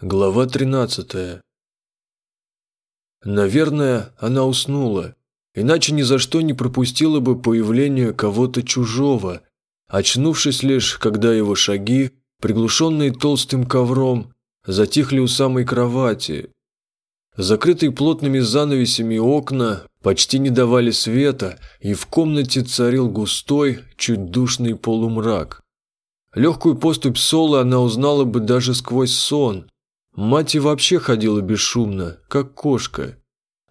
Глава 13 Наверное, она уснула, иначе ни за что не пропустила бы появление кого-то чужого, очнувшись лишь, когда его шаги, приглушенные толстым ковром, затихли у самой кровати. Закрытые плотными занавесями окна почти не давали света, и в комнате царил густой, чуть душный полумрак. Легкую поступь Солы она узнала бы даже сквозь сон, Мать и вообще ходила бесшумно, как кошка.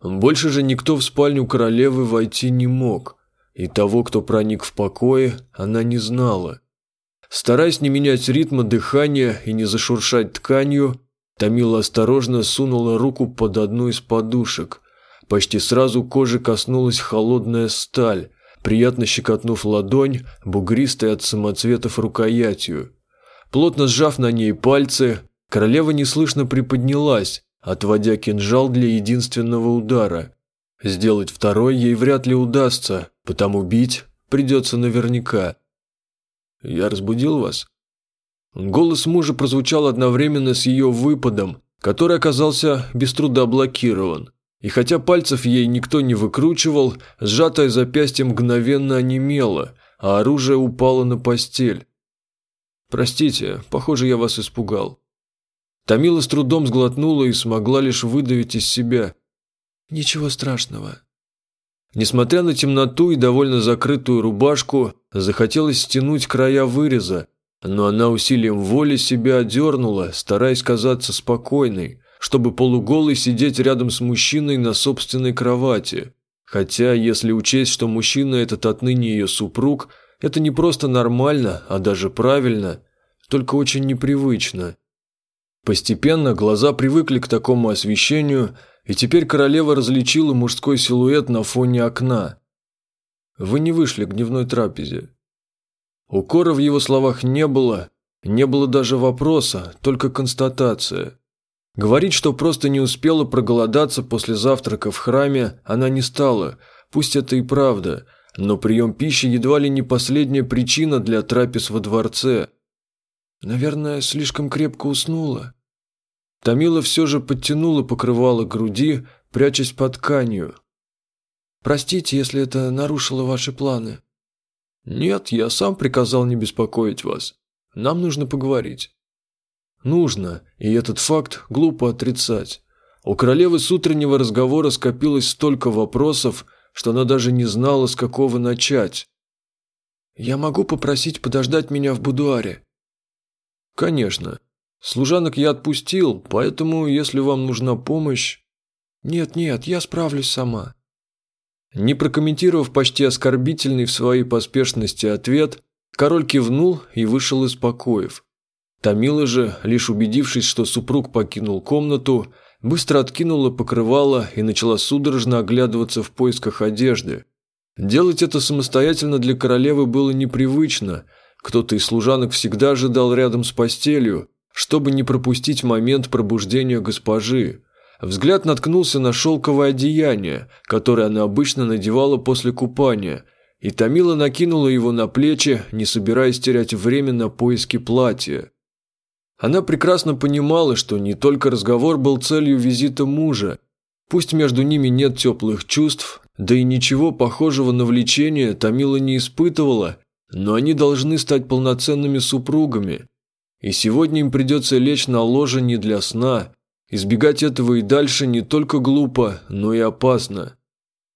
Больше же никто в спальню королевы войти не мог, и того, кто проник в покое, она не знала. Стараясь не менять ритма дыхания и не зашуршать тканью, Тамила осторожно сунула руку под одну из подушек. Почти сразу кожи коснулась холодная сталь, приятно щекотнув ладонь, бугристой от самоцветов рукоятью. Плотно сжав на ней пальцы, Королева неслышно приподнялась, отводя кинжал для единственного удара. Сделать второй ей вряд ли удастся, потому бить придется наверняка. «Я разбудил вас?» Голос мужа прозвучал одновременно с ее выпадом, который оказался без труда блокирован. И хотя пальцев ей никто не выкручивал, сжатое запястье мгновенно онемело, а оружие упало на постель. «Простите, похоже, я вас испугал». Тамила с трудом сглотнула и смогла лишь выдавить из себя. «Ничего страшного». Несмотря на темноту и довольно закрытую рубашку, захотелось стянуть края выреза, но она усилием воли себя одернула, стараясь казаться спокойной, чтобы полуголой сидеть рядом с мужчиной на собственной кровати. Хотя, если учесть, что мужчина этот отныне ее супруг, это не просто нормально, а даже правильно, только очень непривычно. Постепенно глаза привыкли к такому освещению, и теперь королева различила мужской силуэт на фоне окна. «Вы не вышли к дневной трапезе». Укора в его словах не было, не было даже вопроса, только констатация. Говорить, что просто не успела проголодаться после завтрака в храме, она не стала, пусть это и правда, но прием пищи едва ли не последняя причина для трапез во дворце – Наверное, слишком крепко уснула. Тамила все же подтянула покрывало груди, прячась под тканью. «Простите, если это нарушило ваши планы». «Нет, я сам приказал не беспокоить вас. Нам нужно поговорить». «Нужно, и этот факт глупо отрицать. У королевы с утреннего разговора скопилось столько вопросов, что она даже не знала, с какого начать. «Я могу попросить подождать меня в будуаре?» «Конечно. Служанок я отпустил, поэтому, если вам нужна помощь...» «Нет-нет, я справлюсь сама». Не прокомментировав почти оскорбительный в своей поспешности ответ, король кивнул и вышел из покоев. Тамила же, лишь убедившись, что супруг покинул комнату, быстро откинула покрывало и начала судорожно оглядываться в поисках одежды. Делать это самостоятельно для королевы было непривычно – кто-то из служанок всегда ожидал рядом с постелью, чтобы не пропустить момент пробуждения госпожи. Взгляд наткнулся на шелковое одеяние, которое она обычно надевала после купания, и Томила накинула его на плечи, не собираясь терять время на поиски платья. Она прекрасно понимала, что не только разговор был целью визита мужа. Пусть между ними нет теплых чувств, да и ничего похожего на влечение Томила не испытывала – но они должны стать полноценными супругами. И сегодня им придется лечь на ложе не для сна. Избегать этого и дальше не только глупо, но и опасно.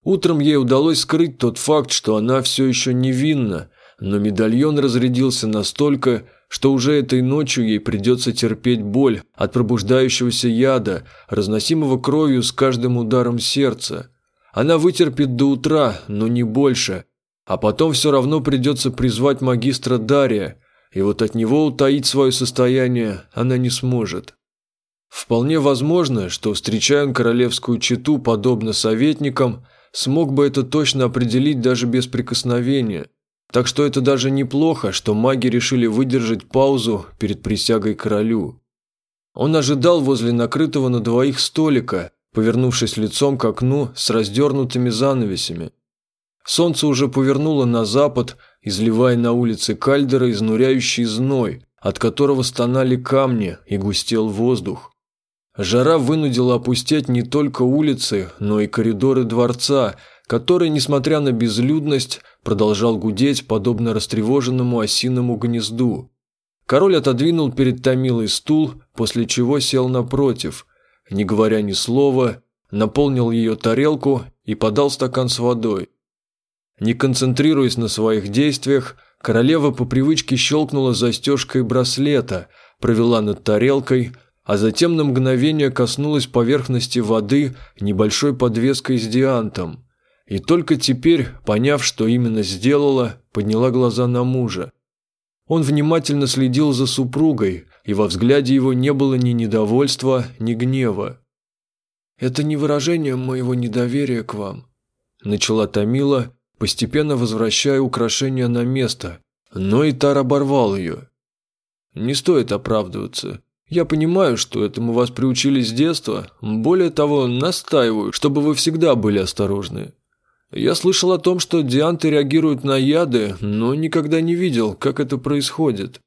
Утром ей удалось скрыть тот факт, что она все еще невинна, но медальон разрядился настолько, что уже этой ночью ей придется терпеть боль от пробуждающегося яда, разносимого кровью с каждым ударом сердца. Она вытерпит до утра, но не больше – а потом все равно придется призвать магистра Дария, и вот от него утаить свое состояние она не сможет. Вполне возможно, что, встречая королевскую чету подобно советникам, смог бы это точно определить даже без прикосновения. Так что это даже неплохо, что маги решили выдержать паузу перед присягой королю. Он ожидал возле накрытого на двоих столика, повернувшись лицом к окну с раздернутыми занавесями. Солнце уже повернуло на запад, изливая на улице Кальдера изнуряющий зной, от которого стонали камни и густел воздух. Жара вынудила опустять не только улицы, но и коридоры дворца, который, несмотря на безлюдность, продолжал гудеть, подобно растревоженному осиному гнезду. Король отодвинул перед Томилой стул, после чего сел напротив. Не говоря ни слова, наполнил ее тарелку и подал стакан с водой. Не концентрируясь на своих действиях, королева по привычке щелкнула застежкой браслета, провела над тарелкой, а затем на мгновение коснулась поверхности воды небольшой подвеской с диантом. И только теперь, поняв, что именно сделала, подняла глаза на мужа. Он внимательно следил за супругой, и во взгляде его не было ни недовольства, ни гнева. «Это не выражение моего недоверия к вам», – начала Томила, постепенно возвращая украшение на место, но и Тар оборвал ее. «Не стоит оправдываться. Я понимаю, что этому вас приучили с детства. Более того, настаиваю, чтобы вы всегда были осторожны. Я слышал о том, что дианты реагируют на яды, но никогда не видел, как это происходит.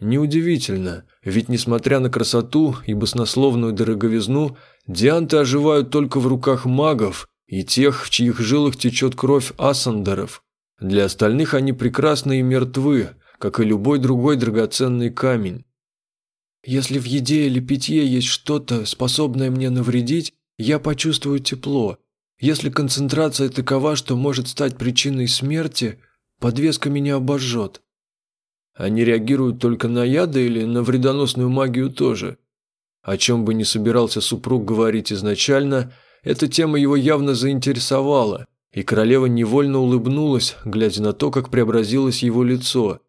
Неудивительно, ведь несмотря на красоту и баснословную дороговизну, дианты оживают только в руках магов и тех, в чьих жилах течет кровь асандеров. Для остальных они прекрасны и мертвы, как и любой другой драгоценный камень. Если в еде или питье есть что-то, способное мне навредить, я почувствую тепло. Если концентрация такова, что может стать причиной смерти, подвеска меня обожжет. Они реагируют только на яды или на вредоносную магию тоже? О чем бы ни собирался супруг говорить изначально – эта тема его явно заинтересовала, и королева невольно улыбнулась, глядя на то, как преобразилось его лицо.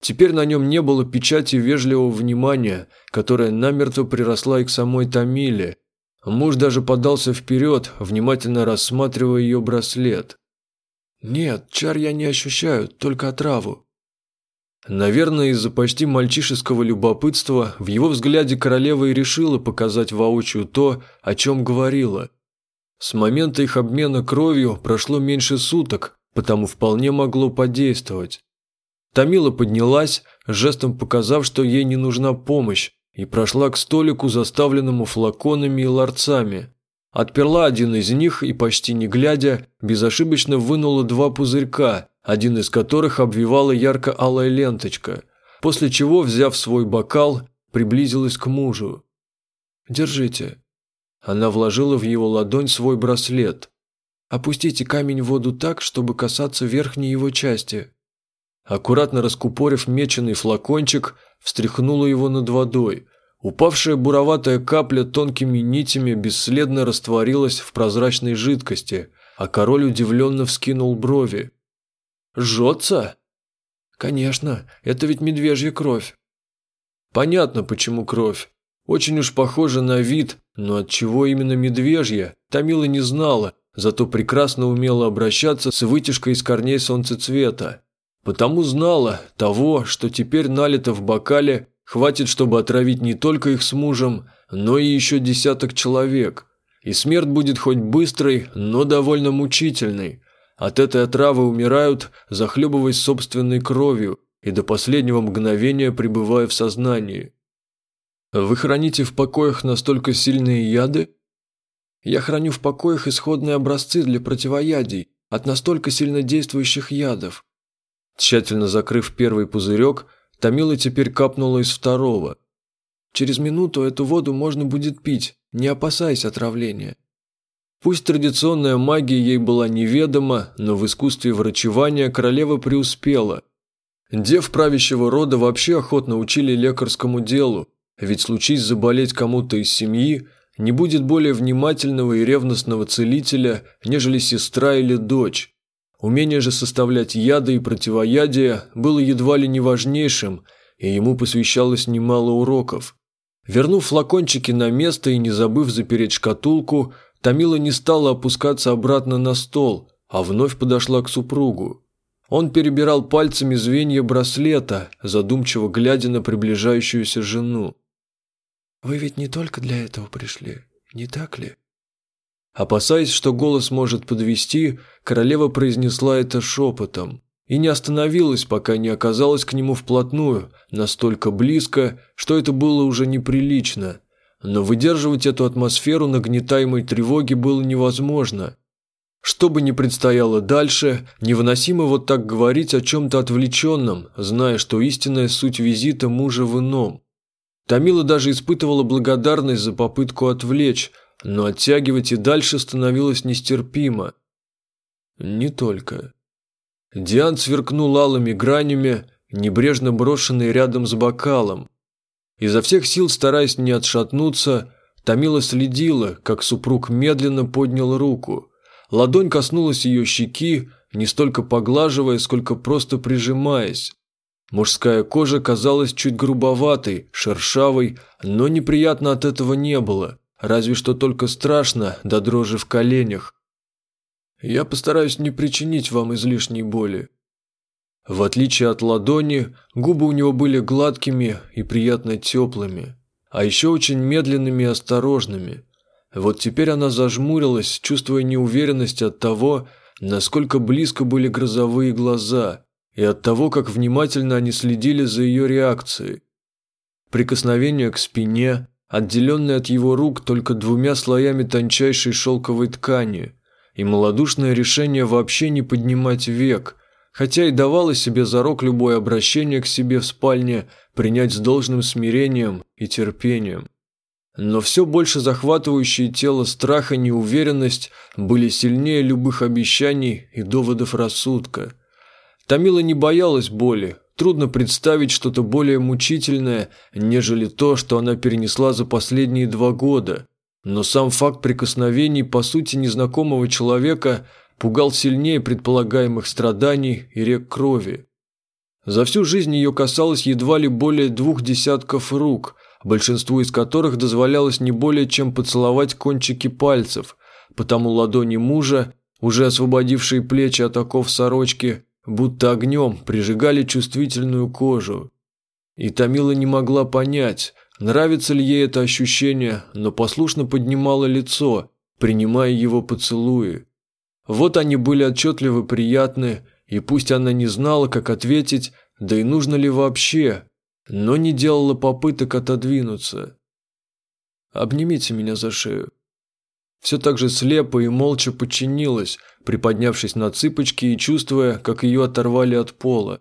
Теперь на нем не было печати вежливого внимания, которая намертво приросла и к самой Тамиле. Муж даже подался вперед, внимательно рассматривая ее браслет. «Нет, чар я не ощущаю, только отраву». Наверное, из-за почти мальчишеского любопытства в его взгляде королева и решила показать воочию то, о чем говорила – с момента их обмена кровью прошло меньше суток, потому вполне могло подействовать. Тамила поднялась, жестом показав, что ей не нужна помощь, и прошла к столику, заставленному флаконами и ларцами. Отперла один из них и, почти не глядя, безошибочно вынула два пузырька, один из которых обвивала ярко-алая ленточка, после чего, взяв свой бокал, приблизилась к мужу. «Держите», она вложила в его ладонь свой браслет. «Опустите камень в воду так, чтобы касаться верхней его части». Аккуратно раскупорив меченый флакончик, встряхнула его над водой. Упавшая буроватая капля тонкими нитями бесследно растворилась в прозрачной жидкости, а король удивленно вскинул брови. «Жжется?» «Конечно, это ведь медвежья кровь». «Понятно, почему кровь. Очень уж похоже на вид, но от чего именно медвежья, Тамила не знала, зато прекрасно умела обращаться с вытяжкой из корней солнцецвета. Потому знала того, что теперь налито в бокале, хватит, чтобы отравить не только их с мужем, но и еще десяток человек. И смерть будет хоть быстрой, но довольно мучительной. От этой отравы умирают, захлебываясь собственной кровью и до последнего мгновения пребывая в сознании. Вы храните в покоях настолько сильные яды? Я храню в покоях исходные образцы для противоядий от настолько сильно действующих ядов. Тщательно закрыв первый пузырек, Томила теперь капнула из второго. Через минуту эту воду можно будет пить, не опасаясь отравления. Пусть традиционная магия ей была неведома, но в искусстве врачевания королева преуспела. Дев правящего рода вообще охотно учили лекарскому делу, ведь случись заболеть кому-то из семьи, не будет более внимательного и ревностного целителя, нежели сестра или дочь. Умение же составлять яды и противоядия было едва ли не важнейшим, и ему посвящалось немало уроков. Вернув флакончики на место и не забыв запереть шкатулку, Тамила не стала опускаться обратно на стол, а вновь подошла к супругу. Он перебирал пальцами звенья браслета, задумчиво глядя на приближающуюся жену. Вы ведь не только для этого пришли, не так ли?» Опасаясь, что голос может подвести, королева произнесла это шепотом и не остановилась, пока не оказалась к нему вплотную, настолько близко, что это было уже неприлично. но выдерживать эту атмосферу нагнетаемой тревоги было невозможно. Что бы ни предстояло дальше, невыносимо вот так говорить о чем-то отвлеченном, зная, что истинная суть визита мужа в ином. Тамила даже испытывала благодарность за попытку отвлечь, но оттягивать и дальше становилось нестерпимо. Не только. Диан сверкнул алыми гранями, небрежно брошенный рядом с бокалом. Изо всех сил, стараясь не отшатнуться, Тамила следила, как супруг медленно поднял руку. Ладонь коснулась ее щеки, не столько поглаживая, сколько просто прижимаясь. Мужская кожа казалась чуть грубоватой, шершавой, но неприятно от этого не было, разве что только страшно до дрожи в коленях. «Я постараюсь не причинить вам излишней боли». В отличие от ладони, губы у него были гладкими и приятно теплыми, а еще очень медленными и осторожными. Вот теперь она зажмурилась, чувствуя неуверенность от того, насколько близко были грозовые глаза – и от того, как внимательно они следили за ее реакцией. Прикосновение к спине, отделенное от его рук только двумя слоями тончайшей шелковой ткани, и малодушное решение вообще не поднимать век, хотя и давало себе зарок любое обращение к себе в спальне принять с должным смирением и терпением. Но все больше захватывающие тело страх и неуверенность были сильнее любых обещаний и доводов рассудка – Тамила не боялась боли. Трудно представить что-то более мучительное, нежели то, что она перенесла за последние два года. Но сам факт прикосновений по сути незнакомого человека пугал сильнее предполагаемых страданий и рек крови. За всю жизнь ее касалось едва ли более двух десятков рук, большинству из которых дозволялось не более чем поцеловать кончики пальцев, потому ладони мужа, уже освободившие плечи от оков сорочки, будто огнем прижигали чувствительную кожу. И Тамила не могла понять, нравится ли ей это ощущение, но послушно поднимала лицо, принимая его поцелуи. Вот они были отчетливо приятны, и пусть она не знала, как ответить, да и нужно ли вообще, но не делала попыток отодвинуться. «Обнимите меня за шею», все так же слепо и молча подчинилась, приподнявшись на цыпочки и чувствуя, как ее оторвали от пола.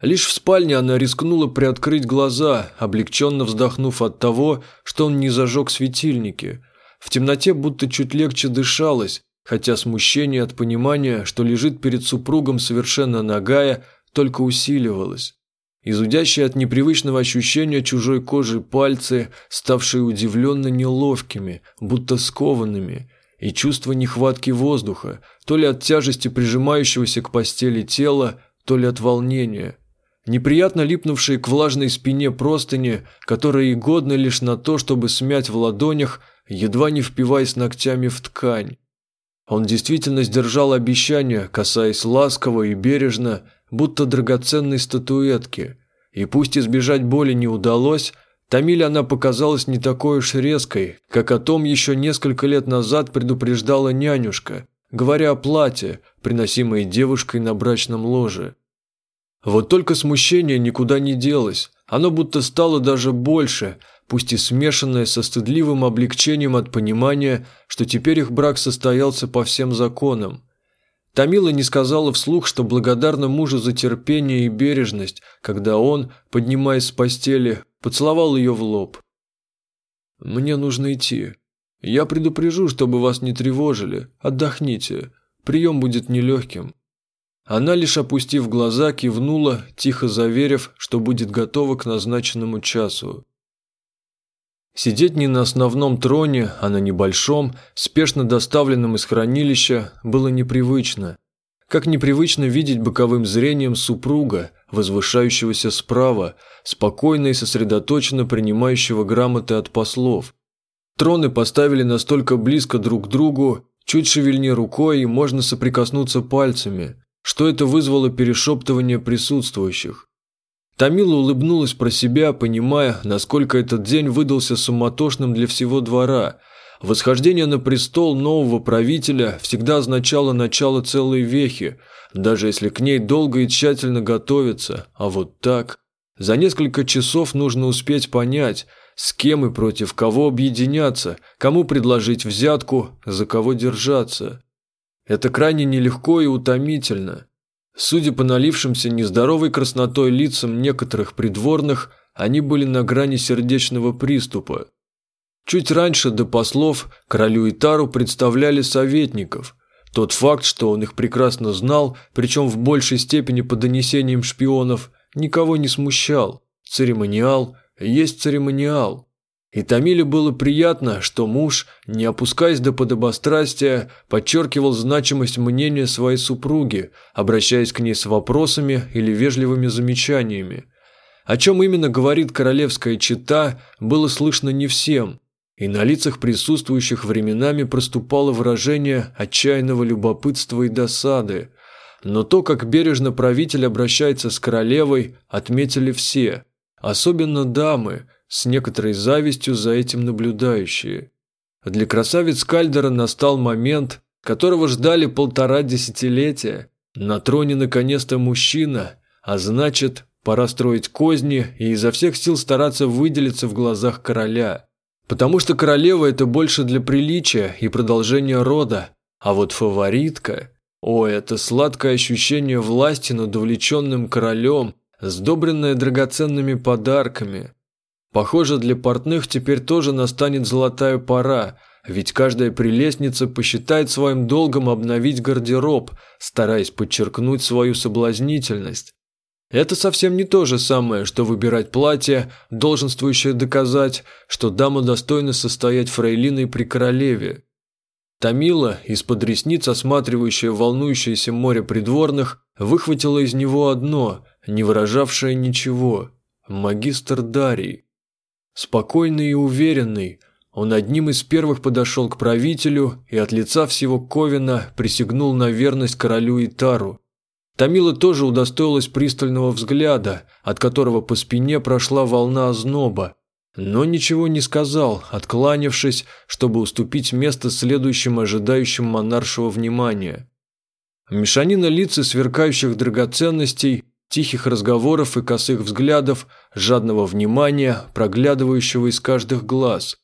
Лишь в спальне она рискнула приоткрыть глаза, облегченно вздохнув от того, что он не зажег светильники. В темноте будто чуть легче дышалось, хотя смущение от понимания, что лежит перед супругом совершенно нагая, только усиливалось. Изудящие от непривычного ощущения чужой кожи пальцы, ставшие удивленно неловкими, будто скованными, и чувство нехватки воздуха, то ли от тяжести прижимающегося к постели тела, то ли от волнения. Неприятно липнувшие к влажной спине простыни, которые и годны лишь на то, чтобы смять в ладонях, едва не впиваясь ногтями в ткань. Он действительно сдержал обещание, касаясь ласково и бережно, будто драгоценной статуэтки. И пусть избежать боли не удалось, Тамиле она показалась не такой уж резкой, как о том еще несколько лет назад предупреждала нянюшка, говоря о платье, приносимое девушкой на брачном ложе. Вот только смущение никуда не делось, оно будто стало даже больше, пусть и смешанное со стыдливым облегчением от понимания, что теперь их брак состоялся по всем законам. Тамила не сказала вслух, что благодарна мужу за терпение и бережность, когда он, поднимаясь с постели, поцеловал ее в лоб. «Мне нужно идти. Я предупрежу, чтобы вас не тревожили. Отдохните. Прием будет нелегким». Она, лишь опустив глаза, кивнула, тихо заверив, что будет готова к назначенному часу. Сидеть не на основном троне, а на небольшом, спешно доставленном из хранилища, было непривычно. Как непривычно видеть боковым зрением супруга, возвышающегося справа, спокойно и сосредоточенно принимающего грамоты от послов. Троны поставили настолько близко друг к другу, чуть шевельни рукой и можно соприкоснуться пальцами, что это вызвало перешептывание присутствующих. Тамила улыбнулась про себя, понимая, насколько этот день выдался суматошным для всего двора. Восхождение на престол нового правителя всегда означало начало целой вехи, даже если к ней долго и тщательно готовиться, а вот так... За несколько часов нужно успеть понять, с кем и против кого объединяться, кому предложить взятку, за кого держаться. Это крайне нелегко и утомительно. Судя по налившимся нездоровой краснотой лицам некоторых придворных, они были на грани сердечного приступа. Чуть раньше до послов королю Итару представляли советников. Тот факт, что он их прекрасно знал, причем в большей степени по донесениям шпионов, никого не смущал. Церемониал есть церемониал. И Тамиле было приятно, что муж, не опускаясь до подобострастия, подчеркивал значимость мнения своей супруги, обращаясь к ней с вопросами или вежливыми замечаниями. О чем именно говорит королевская чита, было слышно не всем, и на лицах присутствующих временами проступало выражение отчаянного любопытства и досады. Но то, как бережно правитель обращается с королевой, отметили все, особенно дамы – с некоторой завистью за этим наблюдающие. Для красавиц Кальдера настал момент, которого ждали полтора десятилетия. На троне наконец-то мужчина, а значит, пора строить козни и изо всех сил стараться выделиться в глазах короля. Потому что королева – это больше для приличия и продолжения рода, а вот фаворитка – о, это сладкое ощущение власти над увлеченным королем, сдобренное драгоценными подарками – Похоже, для портных теперь тоже настанет золотая пора, ведь каждая прелестница посчитает своим долгом обновить гардероб, стараясь подчеркнуть свою соблазнительность. Это совсем не то же самое, что выбирать платье, долженствующее доказать, что дама достойна состоять фрейлиной при королеве. Тамила, из-под ресниц осматривающая волнующееся море придворных, выхватила из него одно, не выражавшее ничего – магистр Дарий. Спокойный и уверенный, он одним из первых подошел к правителю и от лица всего Ковина присягнул на верность королю Итару. Тамила тоже удостоилась пристального взгляда, от которого по спине прошла волна озноба, но ничего не сказал, откланившись, чтобы уступить место следующим ожидающим монаршего внимания. Мешанина лиц и сверкающих драгоценностей тихих разговоров и косых взглядов, жадного внимания, проглядывающего из каждых глаз.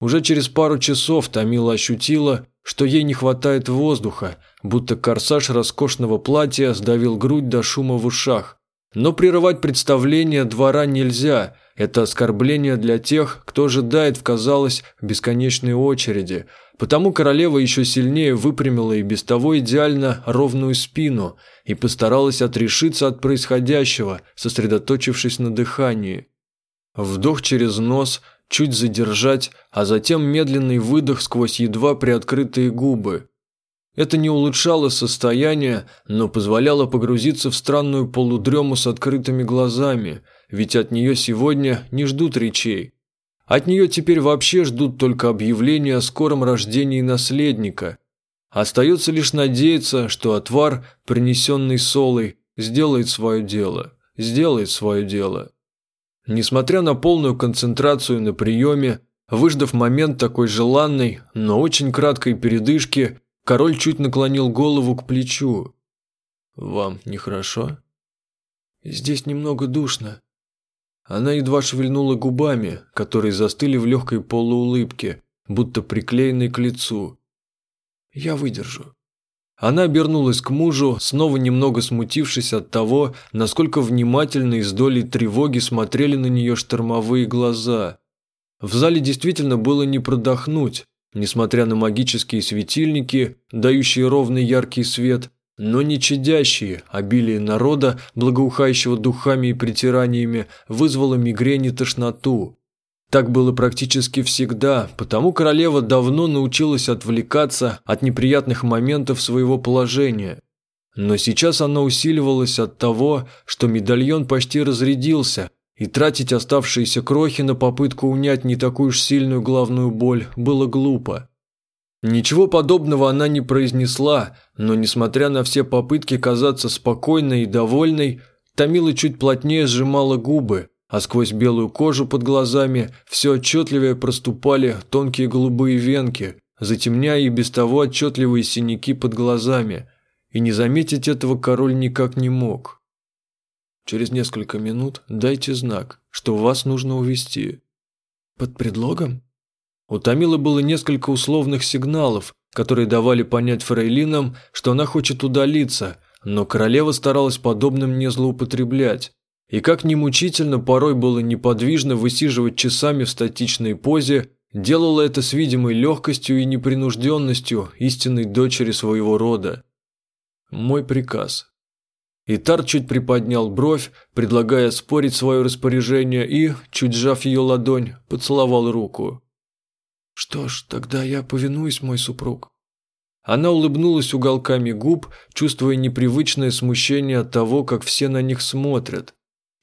Уже через пару часов Тамила ощутила, что ей не хватает воздуха, будто корсаж роскошного платья сдавил грудь до шума в ушах. Но прерывать представление двора нельзя, это оскорбление для тех, кто ожидает казалось, бесконечной очереди – Потому королева еще сильнее выпрямила и без того идеально ровную спину и постаралась отрешиться от происходящего, сосредоточившись на дыхании. Вдох через нос, чуть задержать, а затем медленный выдох сквозь едва приоткрытые губы. Это не улучшало состояние, но позволяло погрузиться в странную полудрему с открытыми глазами, ведь от нее сегодня не ждут речей. От нее теперь вообще ждут только объявления о скором рождении наследника. Остается лишь надеяться, что отвар, принесенный Солой, сделает свое дело. Сделает свое дело. Несмотря на полную концентрацию на приеме, выждав момент такой желанной, но очень краткой передышки, король чуть наклонил голову к плечу. «Вам нехорошо?» «Здесь немного душно», она едва шевельнула губами, которые застыли в легкой полуулыбке, будто приклеенной к лицу. «Я выдержу». Она обернулась к мужу, снова немного смутившись от того, насколько внимательно и с долей тревоги смотрели на нее штормовые глаза. В зале действительно было не продохнуть, несмотря на магические светильники, дающие ровный яркий свет, но не чадящие, обилие народа, благоухающего духами и притираниями, вызвало мигрень и тошноту. Так было практически всегда, потому королева давно научилась отвлекаться от неприятных моментов своего положения. Но сейчас она усиливалась от того, что медальон почти разрядился, и тратить оставшиеся крохи на попытку унять не такую уж сильную главную боль было глупо. Ничего подобного она не произнесла, но, несмотря на все попытки казаться спокойной и довольной, Тамила чуть плотнее сжимала губы, а сквозь белую кожу под глазами все отчетливее проступали тонкие голубые венки, затемняя и без того отчетливые синяки под глазами, и не заметить этого король никак не мог. «Через несколько минут дайте знак, что вас нужно увести под предлогом?» У Тамилы было несколько условных сигналов, которые давали понять фрейлинам, что она хочет удалиться, но королева старалась подобным не злоупотреблять. И как ни мучительно порой было неподвижно высиживать часами в статичной позе, делала это с видимой легкостью и непринужденностью истинной дочери своего рода. Мой приказ. Итар чуть приподнял бровь, предлагая спорить свое распоряжение и, чуть сжав ее ладонь, поцеловал руку. «Что ж, тогда я повинуюсь, мой супруг». Она улыбнулась уголками губ, чувствуя непривычное смущение от того, как все на них смотрят.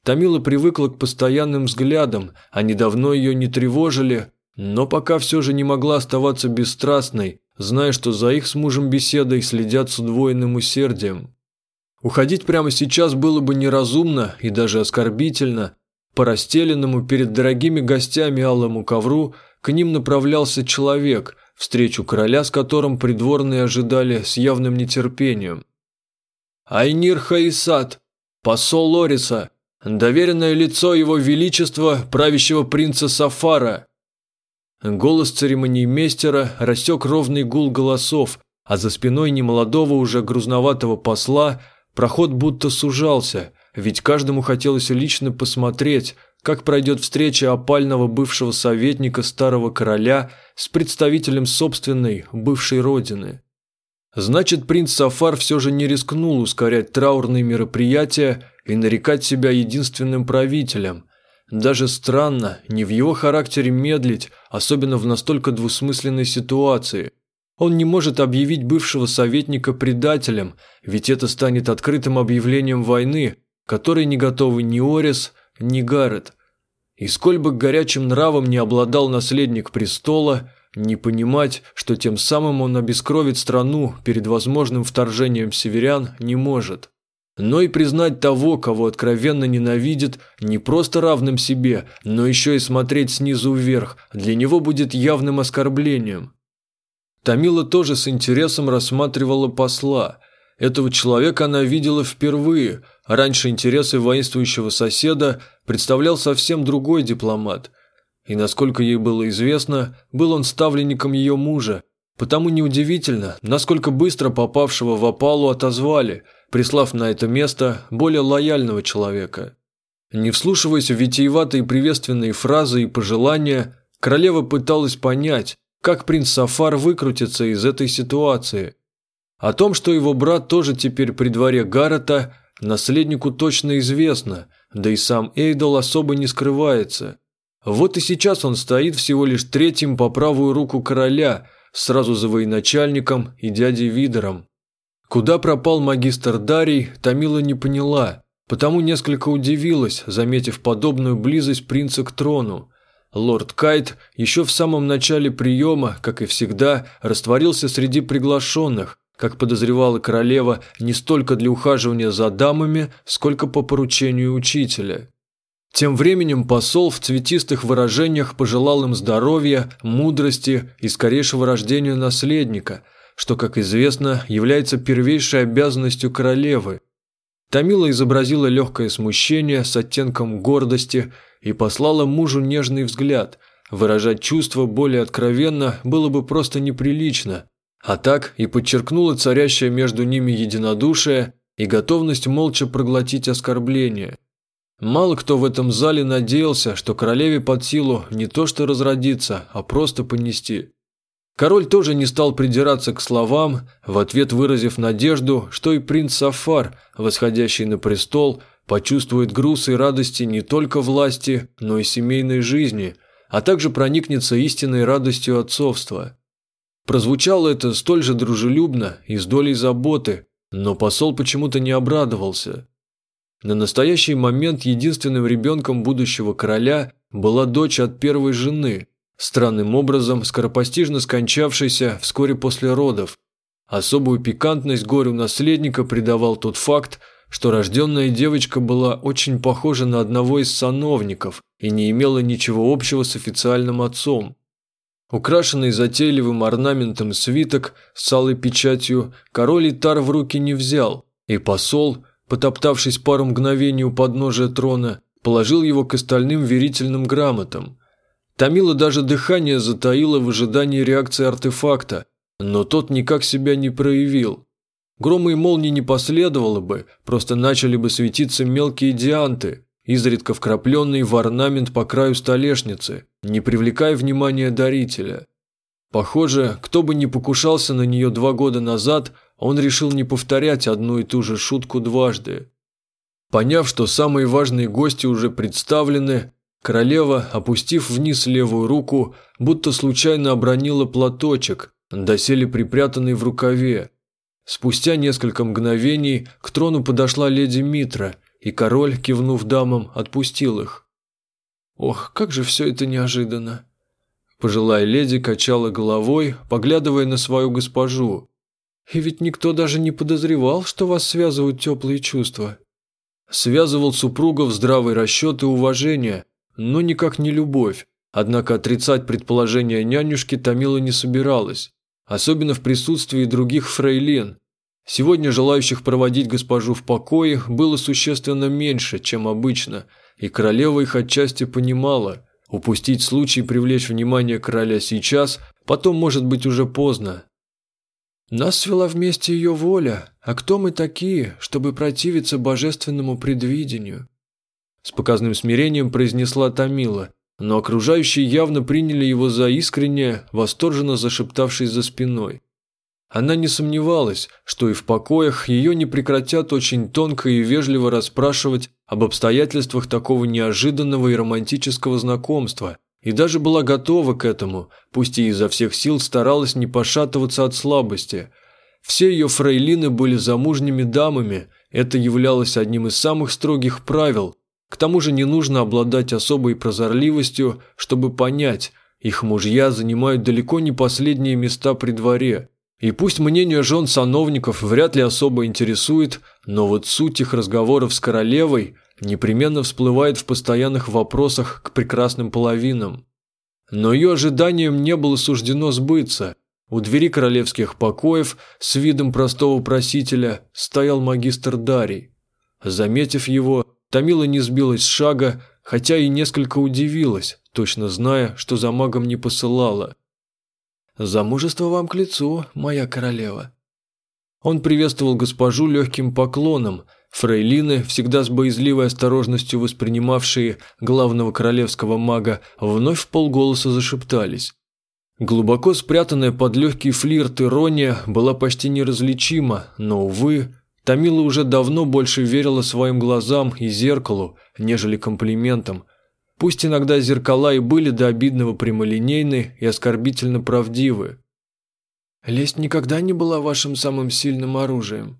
Тамила привыкла к постоянным взглядам, они давно ее не тревожили, но пока все же не могла оставаться бесстрастной, зная, что за их с мужем беседой следят с удвоенным усердием. Уходить прямо сейчас было бы неразумно и даже оскорбительно. По расстеленному перед дорогими гостями алому ковру к ним направлялся человек, встречу короля с которым придворные ожидали с явным нетерпением. «Айнир Хаисат, посол Лориса, доверенное лицо его величества, правящего принца Сафара». Голос церемониймейстера рассек ровный гул голосов, а за спиной немолодого уже грузноватого посла проход будто сужался, ведь каждому хотелось лично посмотреть, как пройдет встреча опального бывшего советника старого короля с представителем собственной бывшей родины. Значит, принц Сафар все же не рискнул ускорять траурные мероприятия и нарекать себя единственным правителем. Даже странно, не в его характере медлить, особенно в настолько двусмысленной ситуации. Он не может объявить бывшего советника предателем, ведь это станет открытым объявлением войны, которой не готовы ни Орис, ни Гаррет. И сколь бы горячим нравом не обладал наследник престола, не понимать, что тем самым он обескровит страну перед возможным вторжением северян, не может. Но и признать того, кого откровенно ненавидит, не просто равным себе, но еще и смотреть снизу вверх, для него будет явным оскорблением. Тамила тоже с интересом рассматривала посла. Этого человека она видела впервые – Раньше интересы воинствующего соседа представлял совсем другой дипломат. И, насколько ей было известно, был он ставленником ее мужа. Потому неудивительно, насколько быстро попавшего в опалу отозвали, прислав на это место более лояльного человека. Не вслушиваясь в витиеватые приветственные фразы и пожелания, королева пыталась понять, как принц Сафар выкрутится из этой ситуации. О том, что его брат тоже теперь при дворе Гаррета – Наследнику точно известно, да и сам Эйдол особо не скрывается. Вот и сейчас он стоит всего лишь третьим по правую руку короля, сразу за военачальником и дядей Видером. Куда пропал магистр Дарий, Тамила не поняла, потому несколько удивилась, заметив подобную близость принца к трону. Лорд Кайт еще в самом начале приема, как и всегда, растворился среди приглашенных, как подозревала королева, не столько для ухаживания за дамами, сколько по поручению учителя. Тем временем посол в цветистых выражениях пожелал им здоровья, мудрости и скорейшего рождения наследника, что, как известно, является первейшей обязанностью королевы. Тамила изобразила легкое смущение с оттенком гордости и послала мужу нежный взгляд. Выражать чувства более откровенно было бы просто неприлично – а так и подчеркнула царящее между ними единодушие и готовность молча проглотить оскорбление. Мало кто в этом зале надеялся, что королеве под силу не то что разродиться, а просто понести. Король тоже не стал придираться к словам, в ответ выразив надежду, что и принц Сафар, восходящий на престол, почувствует груз и радости не только власти, но и семейной жизни, а также проникнется истинной радостью отцовства. Прозвучало это столь же дружелюбно и с долей заботы, но посол почему-то не обрадовался. На настоящий момент единственным ребенком будущего короля была дочь от первой жены, странным образом скоропостижно скончавшейся вскоре после родов. Особую пикантность горю наследника придавал тот факт, что рожденная девочка была очень похожа на одного из сановников и не имела ничего общего с официальным отцом. Украшенный затейливым орнаментом свиток с алой печатью король Итар в руки не взял, и посол, потоптавшись пару мгновений у подножия трона, положил его к остальным верительным грамотам. Томила даже дыхание затаило в ожидании реакции артефакта, но тот никак себя не проявил. Грома и молнии не последовало бы, просто начали бы светиться мелкие дианты, изредка вкрапленные в орнамент по краю столешницы, не привлекая внимания дарителя. Похоже, кто бы ни покушался на нее два года назад, он решил не повторять одну и ту же шутку дважды. Поняв, что самые важные гости уже представлены, королева, опустив вниз левую руку, будто случайно обронила платочек, доселе припрятанный в рукаве. Спустя несколько мгновений к трону подошла леди Митра, и король, кивнув дамам, отпустил их. «Ох, как же все это неожиданно!» Пожилая леди качала головой, поглядывая на свою госпожу. «И ведь никто даже не подозревал, что вас связывают теплые чувства». Связывал супругов здравый расчет и уважение, но никак не любовь. Однако отрицать предположение нянюшки Томила не собиралась, особенно в присутствии других фрейлин. Сегодня желающих проводить госпожу в покое было существенно меньше, чем обычно, и королева их отчасти понимала. Упустить случай привлечь внимание короля сейчас, потом может быть уже поздно. Нас свела вместе ее воля, а кто мы такие, чтобы противиться божественному предвидению? С показным смирением произнесла Томила, но окружающие явно приняли его за искреннее, восторженно зашептавшись за спиной. Она не сомневалась, что и в покоях ее не прекратят очень тонко и вежливо расспрашивать об обстоятельствах такого неожиданного и романтического знакомства, и даже была готова к этому, пусть и изо всех сил старалась не пошатываться от слабости. Все ее фрейлины были замужними дамами, это являлось одним из самых строгих правил. К тому же не нужно обладать особой прозорливостью, чтобы понять, их мужья занимают далеко не последние места при дворе – и пусть мнение жен сановников вряд ли особо интересует, но вот суть их разговоров с королевой непременно всплывает в постоянных вопросах к прекрасным половинам. Но ее ожиданиям не было суждено сбыться. У двери королевских покоев с видом простого просителя стоял магистр Дарий. Заметив его, Томила не сбилась с шага, хотя и несколько удивилась, точно зная, что за магом не посылала – «Замужество вам к лицу, моя королева». Он приветствовал госпожу легким поклоном. Фрейлины, всегда с боязливой осторожностью воспринимавшие главного королевского мага, вновь в полголоса зашептались. Глубоко спрятанная под легкий флирт ирония была почти неразличима, но, увы, Тамила уже давно больше верила своим глазам и зеркалу, нежели комплиментам – Пусть иногда зеркала и были до обидного прямолинейны и оскорбительно правдивы. Лесть никогда не была вашим самым сильным оружием.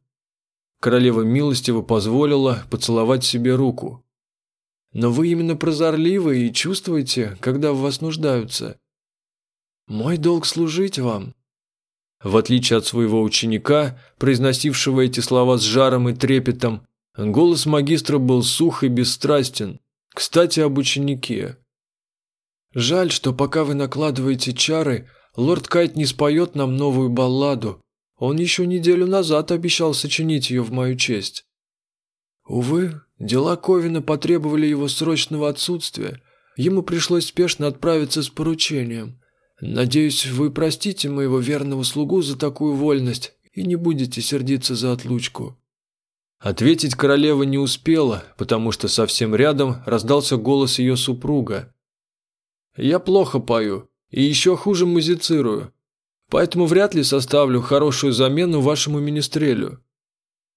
Королева милостиво позволила поцеловать себе руку. Но вы именно прозорливы и чувствуете, когда в вас нуждаются. Мой долг служить вам. В отличие от своего ученика, произносившего эти слова с жаром и трепетом, голос магистра был сух и бесстрастен. Кстати, об ученике. Жаль, что пока вы накладываете чары, лорд Кайт не споет нам новую балладу. Он еще неделю назад обещал сочинить ее в мою честь. Увы, дела Ковина потребовали его срочного отсутствия. Ему пришлось спешно отправиться с поручением. Надеюсь, вы простите моего верного слугу за такую вольность и не будете сердиться за отлучку. Ответить королева не успела, потому что совсем рядом раздался голос ее супруга. «Я плохо пою и еще хуже музицирую, поэтому вряд ли составлю хорошую замену вашему министрелю».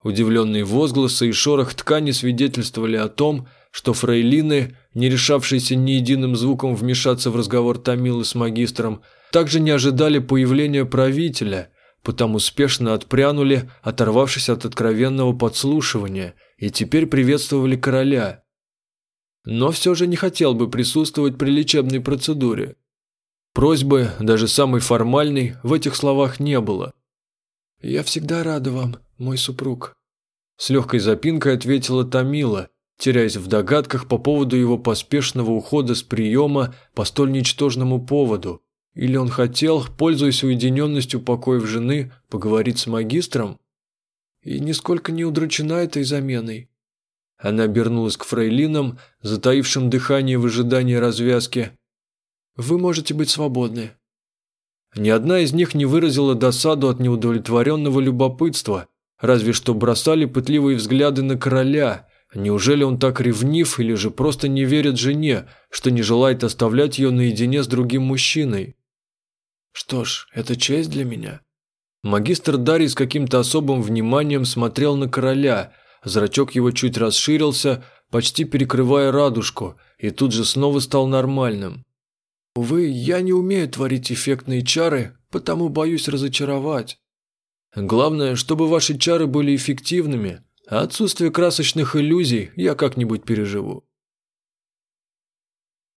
Удивленные возгласы и шорох ткани свидетельствовали о том, что фрейлины, не решавшиеся ни единым звуком вмешаться в разговор Томилы с магистром, также не ожидали появления правителя – потому успешно отпрянули, оторвавшись от откровенного подслушивания, и теперь приветствовали короля. Но все же не хотел бы присутствовать при лечебной процедуре. Просьбы, даже самой формальной, в этих словах не было. «Я всегда рада вам, мой супруг», – с легкой запинкой ответила Томила, теряясь в догадках по поводу его поспешного ухода с приема по столь ничтожному поводу – или он хотел, пользуясь уединенностью покоев жены, поговорить с магистром? И нисколько не удручена этой заменой. Она обернулась к фрейлинам, затаившим дыхание в ожидании развязки. Вы можете быть свободны». Ни одна из них не выразила досаду от неудовлетворенного любопытства, разве что бросали пытливые взгляды на короля. Неужели он так ревнив или же просто не верит жене, что не желает оставлять ее наедине с другим мужчиной? «Что ж, это честь для меня». Магистр Дарий с каким-то особым вниманием смотрел на короля, зрачок его чуть расширился, почти перекрывая радужку, и тут же снова стал нормальным. Увы, я не умею творить эффектные чары, потому боюсь разочаровать. Главное, чтобы ваши чары были эффективными, а отсутствие красочных иллюзий я как-нибудь переживу.